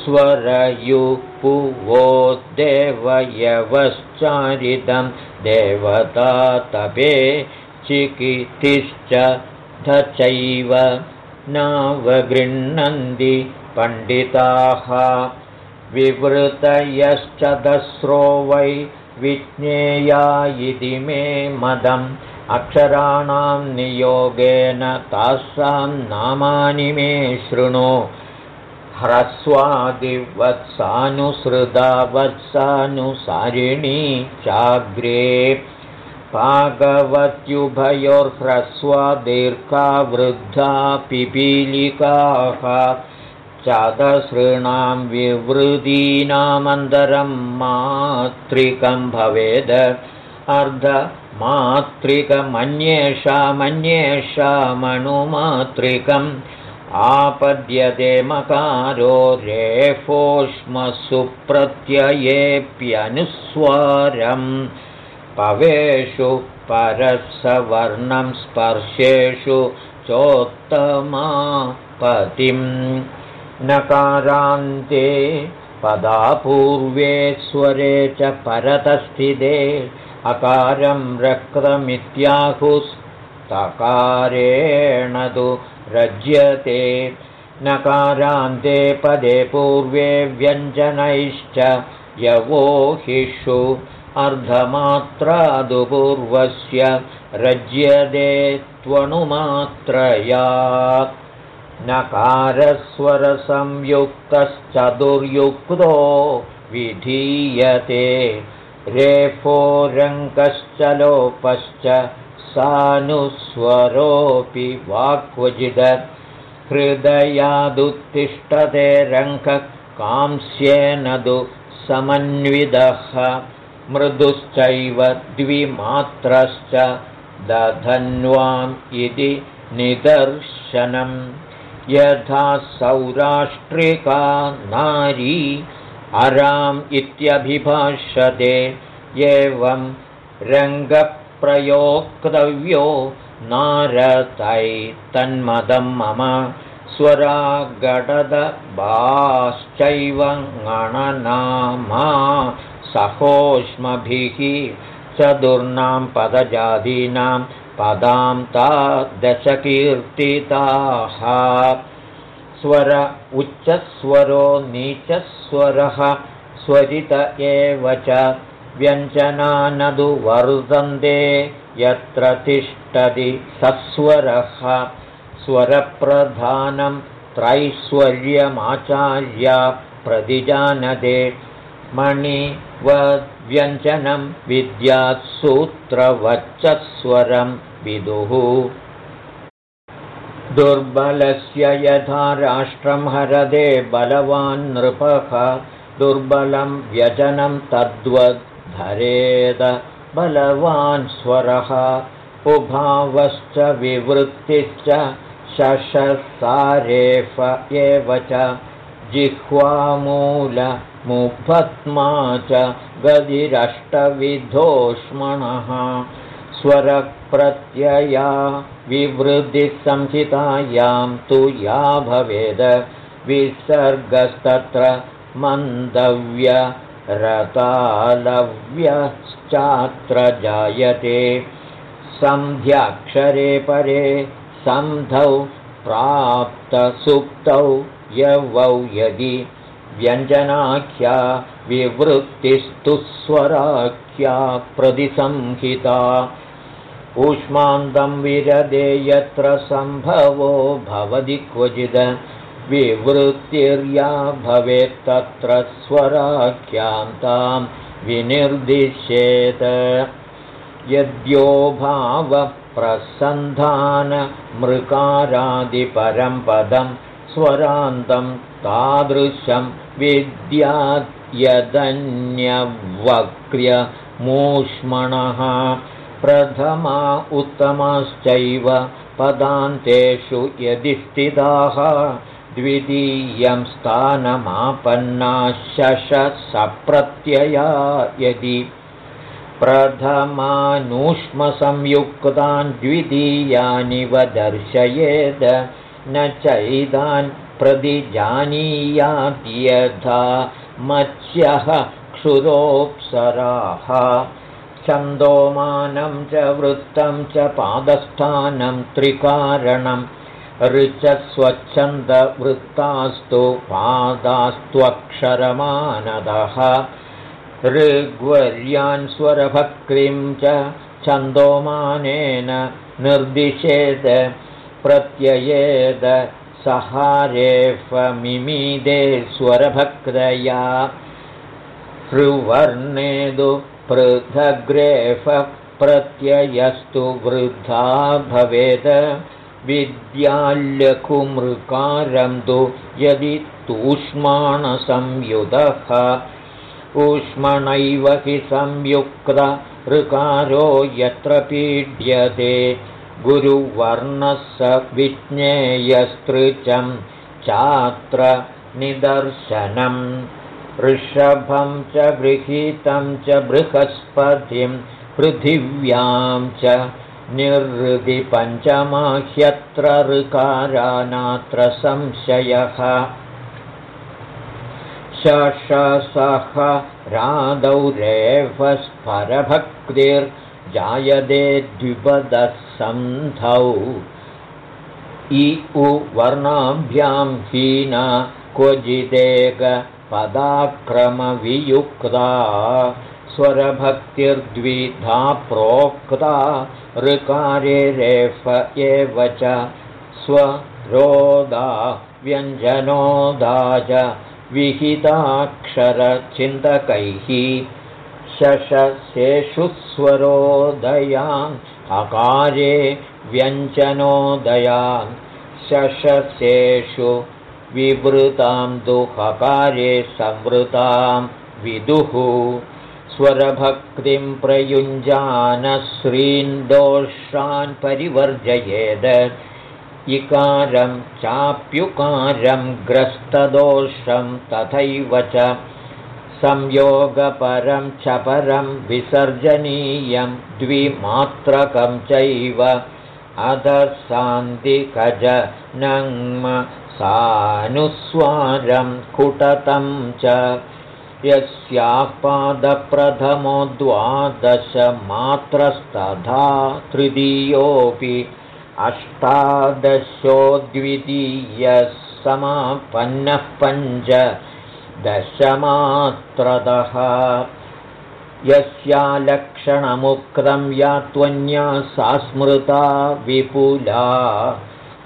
स्वरयुपुवो देवयवश्चारितं देवतातपे चिकितिश्च धचैव नावगृह्णन्ति पण्डिताः। विवृतयश्च दस्रो वै विज्ञेया इति मे मदम् अक्षराणां नियोगेन तासां नामानि मे शृणु। ह्रस्वादिवत्सानुसृदा वत्सानुसारिणी चाग्रे। पागवत्युभयोर्ह्रस्वा दीर्घा वृद्धा पिपीलिकाः। चदसॄणां विवृदीनामन्तरं मातृकं भवेद् अर्धमातृकमन्येषामन्येषामणुमातृकम् आपद्यते मकारो रेफोष्मसुप्रत्ययेऽप्यनुस्वारम् पवेषु परसवर्णं स्पर्शेषु चोत्तमा पतिं नकारान्ते पदापूर्वे स्वरे च परतस्थिते अकारं रक्तमित्याहुस्तकारेण तु रज्यते। नकारान्ते पदे पूर्वे व्यञ्जनैश्च यवोहिषु अर्धमात्रादुपूर्वस्य रज्यते त्वणुमात्रया नकारस्वरसंयुक्तश्चतुर्युक्तो विधीयते रेफोरङ्गश्च लोपश्च सानुस्वरोऽपि वाक्वजिद। हृदयादुत्तिष्ठते रङ्कः कांस्येन दु समन्विदः मृदुश्चैव द्विमात्रश्च दधन्वाम् इति निदर्शनम्। यथा सौराष्ट्रिका नारी अराम् इत्यभिभाषते एवं रङ्गप्रयोक्तव्यो नारतैतन्मदं मम स्वरागडदबाश्चैव गणनामा सहोष्मभिः चतुर्णां पदजातीनां पदां ता दशकीर्तिताः स्वर उच्चस्वरो नीचस्वरः स्वरित एव च। व्यञ्जनानदु वर्धन्ते यत्र तिष्ठति सस्वरः। स्वरप्रधानं त्रैश्वर्यमाचार्या प्रतिजानते। मणिवद्व्यञ्जनं विद्यात्सूत्रवच्चस्वरं विदुः दुर्बलस्य यथा राष्ट्रं हरदे बलवान् नृपः। दुर्बलं व्यजनं तद्वद्धरेद बलवान् स्वरः। उभावश्च विवृत्तिश्च शशसारेफ एव च। जिह्वामूलमुपत्मा च गदिरष्टविधोष्मणः स्वरप्रत्यया विवृद्धिसंहितायां तु या भवेद। विसर्गस्तत्र मन्दव्यरतालव्यश्चात्र जायते सन्ध्याक्षरे परे सन्धौ प्राप्तसुप्तौ यवौ यदि व्यञ्जनाख्या विवृत्तिस्तु स्वराख्या प्रतिसंहिता ऊष्मान्तं विरदे यत्र सम्भवो भवति क्वचिद। विवृत्तिर्या भवेत्तत्र स्वराख्यान्तां विनिर्दिश्येत। यद्यो भावप्रसन्धानमृकारादिपरं पदं स्वरान्तं तादृशं विद्याद्यदन्यवक्र्यमूष्मणः प्रथमा उत्तमाश्चैव पदान्तेषु यदि स्थिताः द्वितीयं स्थानमापन्नाशसप्रत्यया यदि प्रथमानूष्मसंयुक्तान् द्वितीयानि दर्शयेद न चैदान् प्रतिजानीयाद्यथा मत्स्यः क्षुरोऽप्सराः छन्दोमानं च वृत्तं च पादस्थानं त्रिकारणं। ऋचस्वच्छन्दवृत्तास्तु पादास्त्वक्षरमानदः। ऋग्वर्यान् स्वरभक्तिं च छन्दोमानेन निर्दिशेद प्रत्ययेद सहारेफमिमीदे स्वरभक्तया। हृवर्णेदु पृथग्रेफ प्रत्ययस्तु वृद्धा भवेद। विद्याल्यकुमृकारं तु यदि तूष्माणसंयुतः ऊष्मणैव हि संयुक्त ऋकारो यत्र पीड्यते। गुरुवर्णः स विज्ञेयस्तृचं चात्र निदर्शनम् ऋषभं च गृहीतं च बृहस्पतिं पृथिव्यां च निर्हृदि पञ्चमाह्यत्र ऋकारानात्र संशयः। शशसः रादौ रेफस्फरभक्तिर्जायते द्विपदः सन्धौ इ उ वर्णाभ्यां हीना क्वचिदेकपदाक्रमवियुक्ता स्वरभक्तिर्द्विधा प्रोक्ता ऋकारे रेफ एव च स्वरोदा व्यञ्जनोदा च विहिताक्षरचिन्तकैः शशसेषु स्वरोदयाम् अकारे व्यञ्जनोदयान् शशसेषु विवृतां दुःखकारे संवृतां विदुः। स्वरभक्तिं दोषान् परिवर्जयेद। इकारं चाप्युकारं ग्रस्तदोषं तथैव च। संयोगपरं च परं विसर्जनीयं द्विमात्रकं चैव। अधसान्तिकज नङ्म सानुस्वारं कुटतं च यस्याः पादप्रथमो द्वादशमात्रस्तथा तृतीयोऽपि अष्टादशो द्वितीयः समापन्नः पञ्च दशमात्रतः। यस्या लक्षणमुक्तं या त्वन्या सा स्मृता विपुला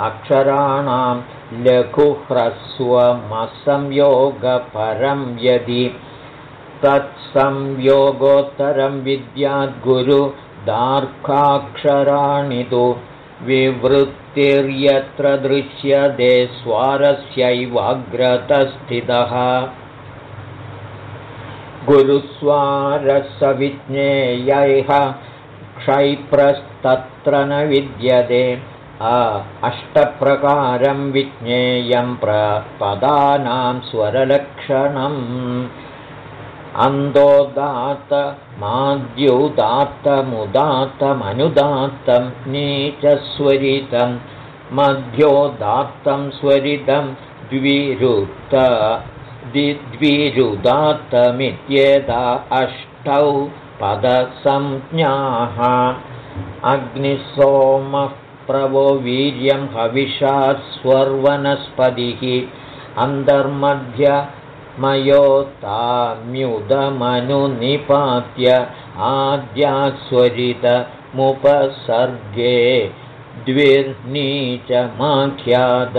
अक्षराणां लघुह्रस्वमसंयोगपरं यदि तत्संयोगोत्तरं विद्याद्गुरुदार्घाक्षराणि तु विवृत्तिर्यत्र दृश्यते स्वारस्यैवाग्रतस्थितः। गुरुस्वारसविज्ञेयैः क्षैप्रस्तत्र न विद्यते अष्टप्रकारं विज्ञेयं प्रपदानां स्वरलक्षणम्। अन्दोदात्तमाद्युदात्तमुदात्तमनुदात्तं नीचस्वरितं मध्योदात्तं स्वरितं द्विरुक्त द्विरुदात्तमित्येता अष्टौ पदसंज्ञाः। अग्निसोमः प्रवो वीर्यं हविषा स्वर्वनस्पतिः। अन्तर्मध्यमयोताम्युदमनुनिपात्य आद्यास्वरितमुपसर्गे द्विर्नीचमाख्यात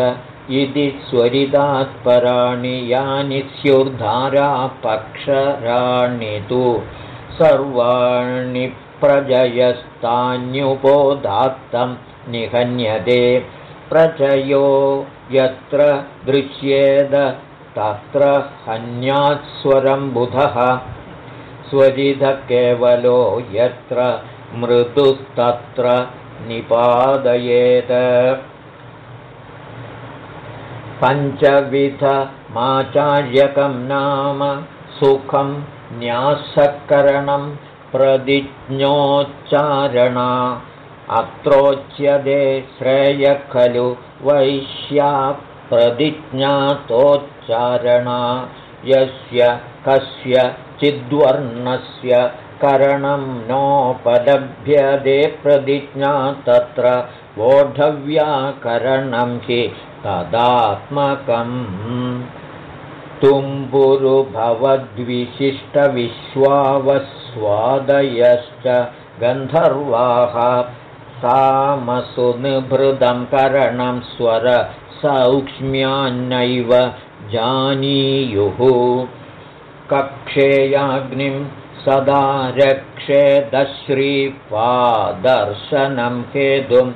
इति स्वरितात्पराणि यानि स्युर्धारापक्षराणि तु सर्वाणि प्रजयस्तान्युपोदात्तं निहन्यते प्रचयो यत्र दृश्येद तत्र हन्यात्स्वरं बुधः। स्वरिधकेवलो यत्र मृदुस्तत्र निपादयेत्। पञ्चविधमाचार्यकं नाम सुखं न्यासकरणं प्रतिज्ञोच्चारणा अत्रोच्यते श्रेय खलु वैश्या प्रतिज्ञातोच्चारणा। यस्य कस्य चिद्वर्णस्य करणं नोपलभ्यते प्रतिज्ञा तत्र वोढव्याकरणं हि तदात्मकम्। तुम्बुरुभवद्विशिष्टविश्वावस्वादयश्च गन्धर्वाः तामसु निभृतं करणं स्वर सौक्ष्म्यान्नैव जानीयुः। कक्षेयाग्निं सदा रक्षेदश्रीपादर्शनं हेतुं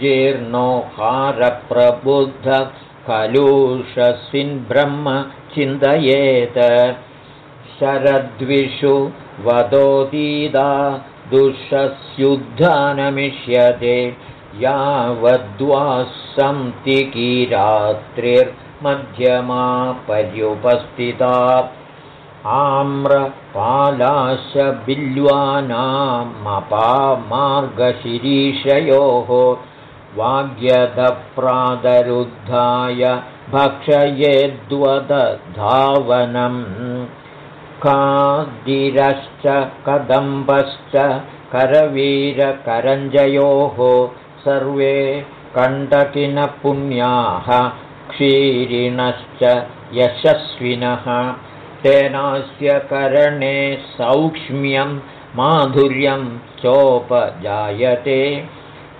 जीर्णोहारप्रबुद्धकलूषसिन् ब्रह्म चिन्तयेत् शरद्विषु वदोदीदा दुःस्युद्धानमिष्यते यावद्वासन्तिकीरात्रिर्मध्यमा पर्युपस्थिता आम्रपालाशबिल्वानामपामार्गशिरीषयोः वाग्यधप्रादरुद्धाय भक्षयेद्वदधावनम् कादिरश्च कदम्बश्च करवीरकरञ्जयोः सर्वे कण्टकिनपुण्याः क्षीरिणश्च यशस्विनः। तेनास्य करणे सौक्ष्म्यं माधुर्यं चोपजायते।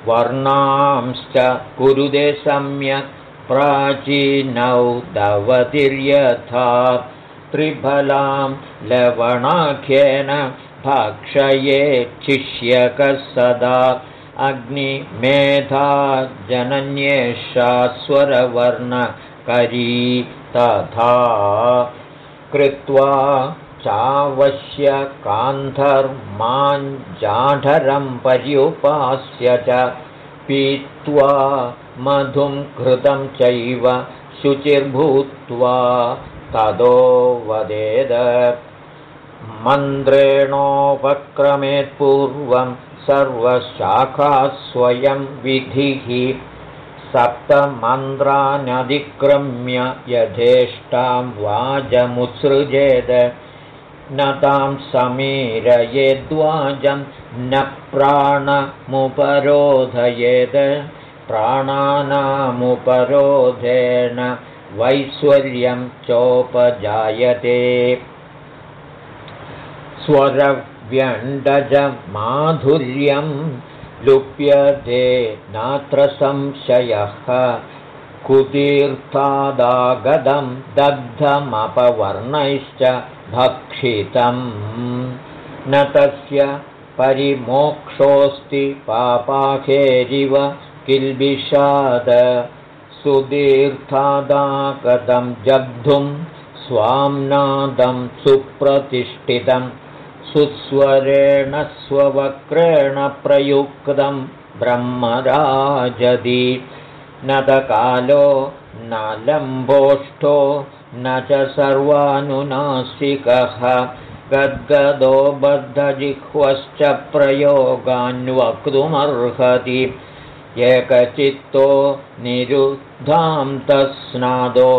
वर्णांश्च कुरुदे सम्यक् प्राचीनौ दवतिर्यथा त्रिफलां लवणाख्येन भक्षयेच्छिष्यकः सदा। अग्निमेधा जनन्येषा स्वरवर्णकरी तथा। कृत्वा चावश्य कान्धर्माञ्जाढरं पर्युपास्य च पीत्वा मधुं घृतं चैव शुचिर्भूत्वा तदो वदेद। मन्त्रेणोपक्रमेत्पूर्वं सर्वशाखास्वयं विधिः। सप्तमन्त्रानधिक्रम्य यथेष्टां वाजमुत्सृजेद। न तां समीरयेद्वाजं न प्राणमुपरोधयेत् प्राणानामुपरोधेन वैश्वर्यं चोपजायते। स्वरव्यण्डजमाधुर्यं लुप्यते नात्र संशयः। कुतीर्थादागदं दग्धमपवर्णैश्च भक्षितम्। न तस्य परिमोक्षोऽस्ति पापाखेरिव किल्बिषाद सुदीर्थादागतं जग्धुं स्वाम्नादं सुप्रतिष्ठितं सुस्वरेण स्ववक्रेण प्रयुक्तं ब्रह्मराजदि। न कालो न लम्भोष्ठो न च सर्वानुनासिकः। गद्गदो बद्धजिह्वश्च प्रयोगान्वक्तुमर्हति एकचित्तो निरुद्धां तस्नादो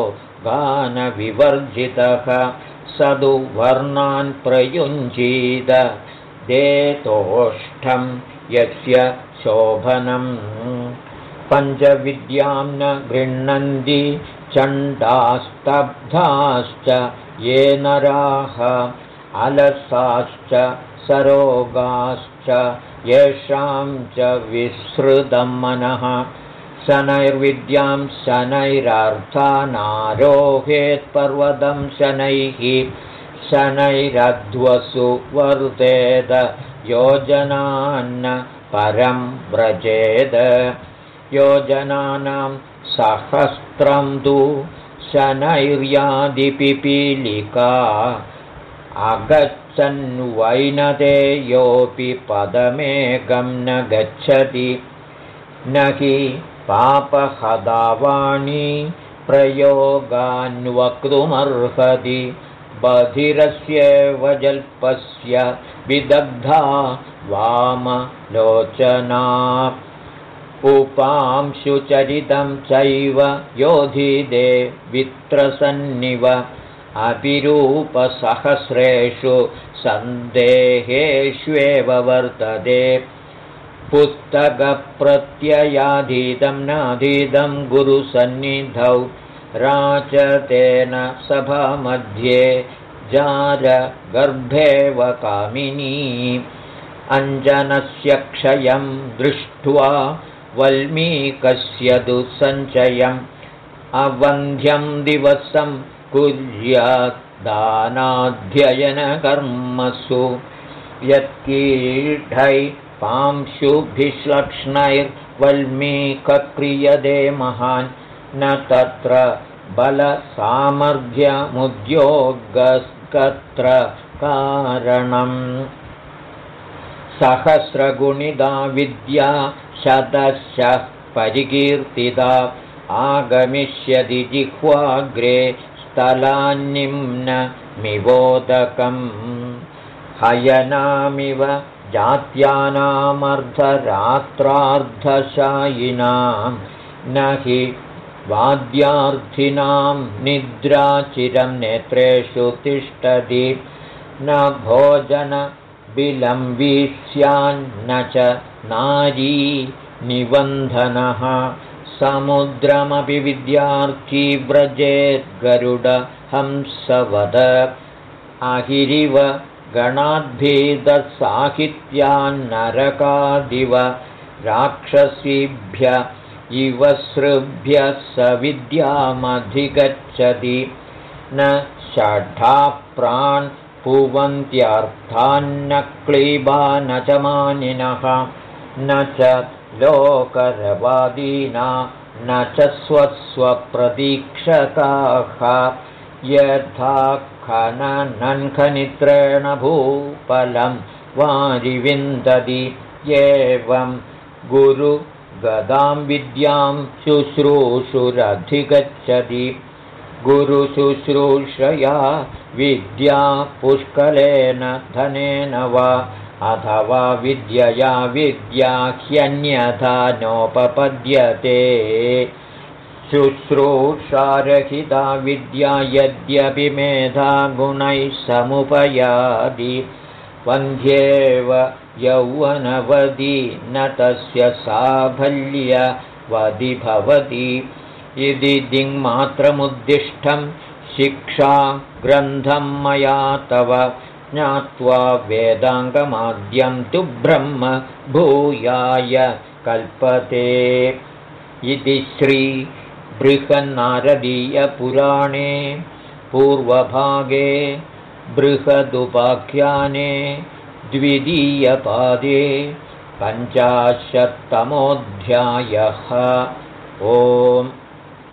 गानविवर्जितः सदुवर्णान् प्रयुञ्जीद देतोष्ठं यस्य शोभनम् पञ्चविद्यां न गृह्णन्ति चण्डास्तब्धाश्च ये नराः अलसाश्च सरोगाश्च येषां च विसृतं मनः। शनैर्विद्यां शनैरर्थानारोहेत्पर्वतं शनैः। शनैरध्वसु वर्तेद योजनान्न परं व्रजेद। योजनानां सहस्रं तु शनैर्यादिपिपीलिका अगच्छन्वैनते योऽपि पदमेकं न गच्छति। न हि पापहदावाणी प्रयोगान्वक्तुमर्हति। बधिरस्येव जल्पस्य विदग्धा वामलोचना। उपांशुचरितं चैव योधिदे वित्रसन्निव। अभिरूपसहस्रेषु सन्देहेष्वेव वर्तते। पुस्तकप्रत्ययाधीतं नाधीतं गुरुसन्निधौ राचतेन सभामध्ये जारगर्भेव कामिनी। अञ्जनस्य क्षयं दृष्ट्वा वल्मीकस्य दुःसञ्चयम् अवन्ध्यं दिवसं कुर्यादानाध्ययनकर्मसु यत्कीढै पांशुभिश्लक्ष्णैर्वल्मीकक्रियते महान् न तत्र बलसामर्थ्यमुद्योगस्कत्र कारणम्। सहस्रगुणिदा विद्या शतशः परिकीर्तिता आगमिष्यति जिह्वाग्रे स्थलान्निम्नमिवोदकम् हयनामिव जात्यानामर्धरात्रार्धशायिनां न हि वाद्यार्थिनां निद्राचिरं नेत्रेषु तिष्ठति। न भोजनविलम्बिस्यान्न च नारी निबन्धनः समुद्रमपि विद्यार्थी व्रजेद्गरुडहंसवद अहिरिव गणाद्भेदसाहित्यान्नरकादिव राक्षसीभ्य इव सृभ्य स विद्यामधिगच्छति। न क्लीबा न च मानिनः। न च लोकरवादीना न च स्वस्वप्रतीक्षकाः। यथा खननन्खनित्रेण भूपलं वारिविन्दति एवं गुरुगदां विद्यां शुश्रूषुरधिगच्छति। गुरुशुश्रूषया विद्या पुष्कलेन धनेन वा अथवा विद्यया विद्या ह्यन्यथा नोपपद्यते शुश्रूषारहिता विद्या यद्यपि मेधा गुणैः समुपयादि वन्ध्येव यौवनवदी न तस्य साफल्यवधि भवति। इति दिङ्मात्रमुद्दिष्टं शिक्षा ग्रन्थं मया तव ज्ञात्वा वेदाङ्गमाद्यं तु ब्रह्म भूयाय कल्पते। इति श्री बृहन्नारदीयपुराणे पूर्वभागे बृहदुपाख्याने द्वितीयपादे पञ्चाशत्तमोऽध्यायः। ओम्